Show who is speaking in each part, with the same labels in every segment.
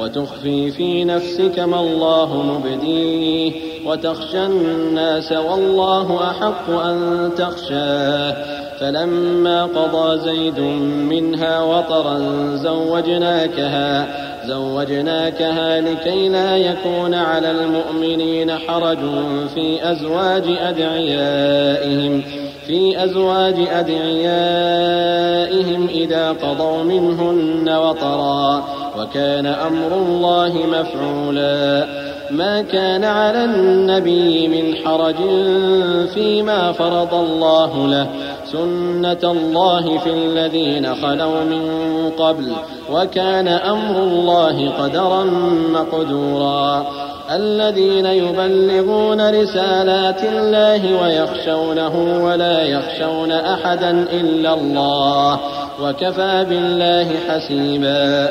Speaker 1: وتخفي في نفسك ما الله مبديه وتخشى الناس والله أحق أن تخشاه. فلما قضى زيد منها وطرا زوجناكها زوجناكها لكي لا يكون على المؤمنين حرج في أزواج أدعيائهم في أزواج أدعيائهم إذا قضوا منهن وطرا. وكان أمر الله مفعولا. ما كان على النبي من حرج فيما فرض الله له. سنة الله في الذين خلوا من قبل. وكان أمر الله قدرا مقدورا. الذين يبلغون رسالات الله ويخشونه ولا يخشون أحدا إلا الله. وكفى بالله حسيبا.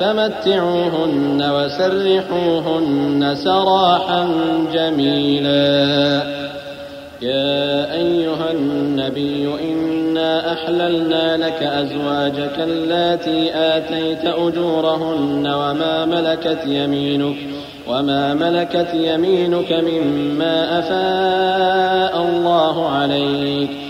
Speaker 1: فمتعوهن وسرحوهن سراحا جميلا. يا أيها النبي إنا أحللنا لك أزواجك اللاتي آتيت أجورهن وما ملكت يمينك وما ملكت يمينك مما أفاء الله عليك.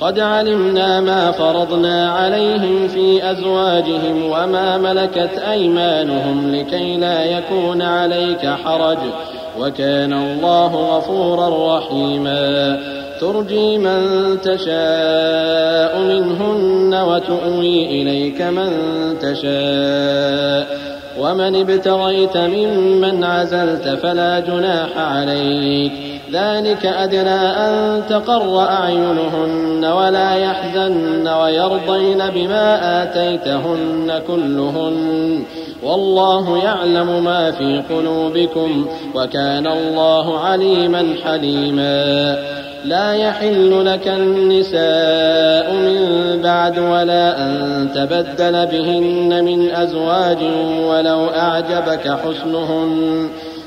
Speaker 1: قد علمنا ما فرضنا عليهم في أزواجهم وما ملكت أيمانهم لكي لا يكون عليك حرج. وكان الله غفورا رحيما. ترجي من تشاء منهن وتؤوي إليك من تشاء. ومن ابتغيت ممن عزلت فلا جناح عليك. ذلك أدنى أن تقر أعينهن ولا يحزن ويرضين بما آتيتهن كلهن. والله يعلم ما في قلوبكم وكان الله عليما حليما. لا يحل لك النساء من بعد ولا أن تبدل بهن من أزواج ولو أعجبك حسنهن.